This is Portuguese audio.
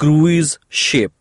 cruise ship.